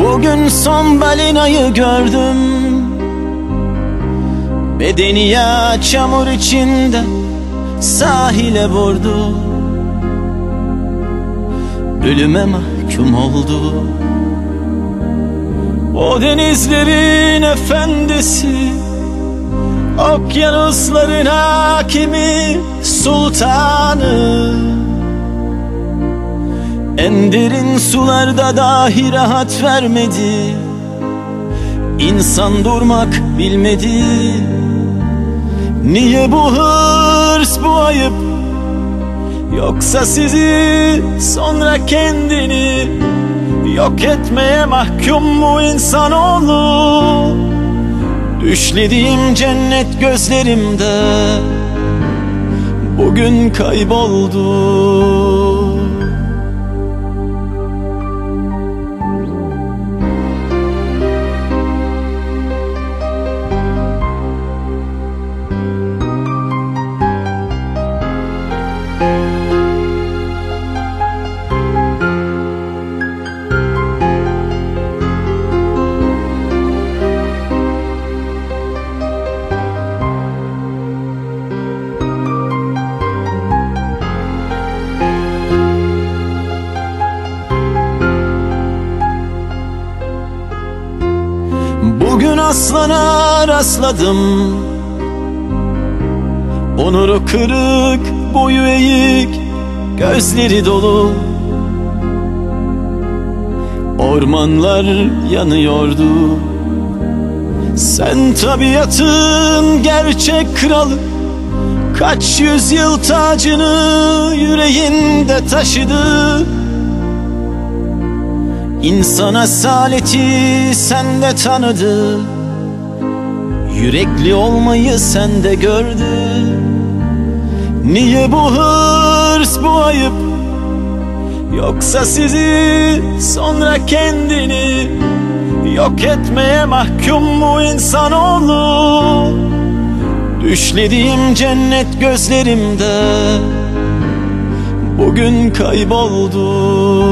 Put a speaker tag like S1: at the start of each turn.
S1: Bugün son balinayı gördüm. Bedeni ya çamur içinde sahile vurdu. Ölüme mahkum oldu. O denizlerin efendisi Okyanusların hakimi sultanı En derin sularda dahi rahat vermedi. İnsan durmak bilmedi. Niye bu hırs bu ayıp? Yoksa sizi sonra kendini Yok etmeye mahkum mu insanoğlu? Düşlediğim cennet gözlerimde Bugün kayboldu Bugün aslana rastladım. Onuru kırık, boyu eğik, gözleri dolu. Ormanlar yanıyordu. Sen tabiatın gerçek kralı. Kaç yüzyıl tacını yüreğinde taşıdı İnsan asaleti sende tanıdı. Yürekli olmayı sende gördü. Niye bu hırs bu ayıp? Yoksa sizi sonra kendini Yok etmeye mahkum mu insanoğlu Düşlediğim cennet gözlerimde Bugün kayboldu